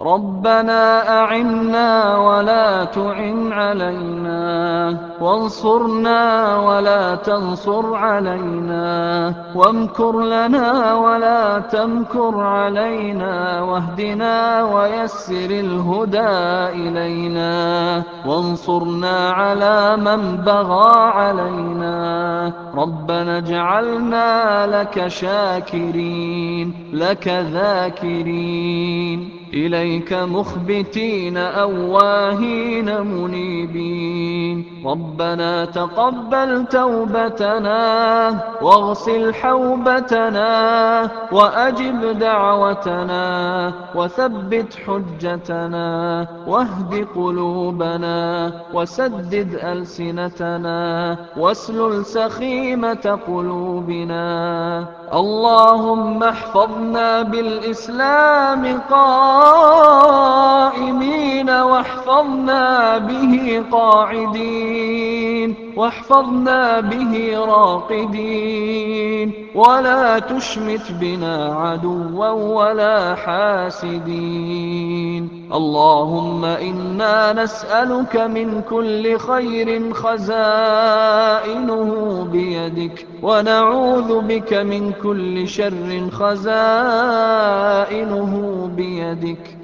رَبَّنَا أَعِنَّا وَلَا تُعِنْ عَلَيْنَا وَانصُرْنَا وَلَا تَنصُرْ عَلَيْنَا وَامْكُرْ لَنَا وَلَا تَمْكُرْ عَلَيْنَا وَاهْدِنَا وَيَسِّرِ الْهُدَىٰ إِلَيْنَا وَانصُرْنَا عَلَىٰ مَن بَغَىٰ عَلَيْنَا رَبَّنَا اجْعَلْنَا لَكَ شَاكِرِينَ لَكَ ذَاكِرِينَ. إِلَيْكَ مُخْبِتِينَ أَوَّاهِينَ مُنِيبِينَ. رَبَّنَا تَقَبَّلْ تَوْبَتَنَا وَاغْسِلْ حَوْبَتَنَا وَأَجِبْ دَعْوَتَنَا وَثَبِّتْ حُجَّتَنَا وَاهْدِ قُلُوبَنَا وَسَدِّدْ أَلْسِنَتَنَا وَاسْلُلْ سَخِيمَةَ قُلُوبِنَا. اللهم احفظنا بالإسلام قائمين واحفظنا به قاعدين واحفظنا به راقدين. ولا تشمت بنا عدوا ولا حاسدين. اللهم إنا نسألك من كل خير خزائنه بيدك ونعوذ بك من كل شر خزائنه بيدك.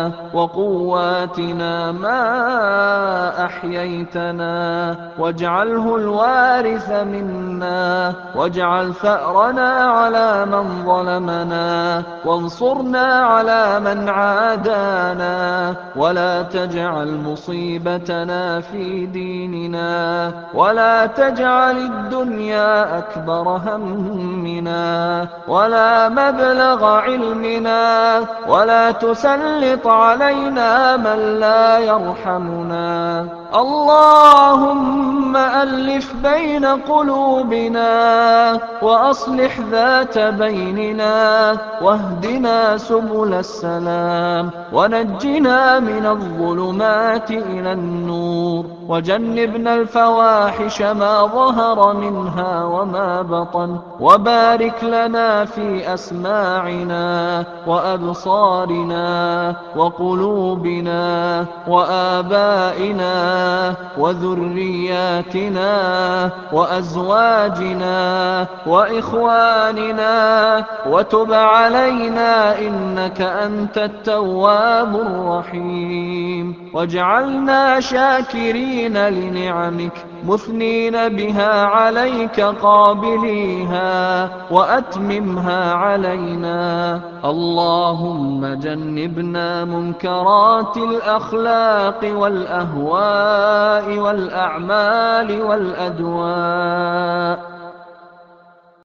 وقواتنا ما أحييتنا واجعله الوارث منا واجعل ثأرنا على من ظلمنا وانصرنا على من عادانا ولا تجعل مصيبتنا في ديننا ولا تجعل الدنيا أكبر همنا ولا مبلغ علمنا ولا تسلط علينا من لا يرحمنا. اللهم ألف بين قلوبنا وأصلح ذات بيننا واهدنا سبل السلام ونجنا من الظلمات إلى النور وجنبنا الفواحش ما ظهر منها وما بطن وبارك لنا في أسماعنا وأبصارنا وقلوبنا وآبائنا وذرياتنا وأزواجنا وإخواننا وتب علينا إنك أنت التواب الرحيم. واجعلنا شاكرين لنعمك مثنين بها عليك قابليها وأتممها علينا. اللهم جنبنا منكرات الأخلاق والأهواء والأعمال والأدواء.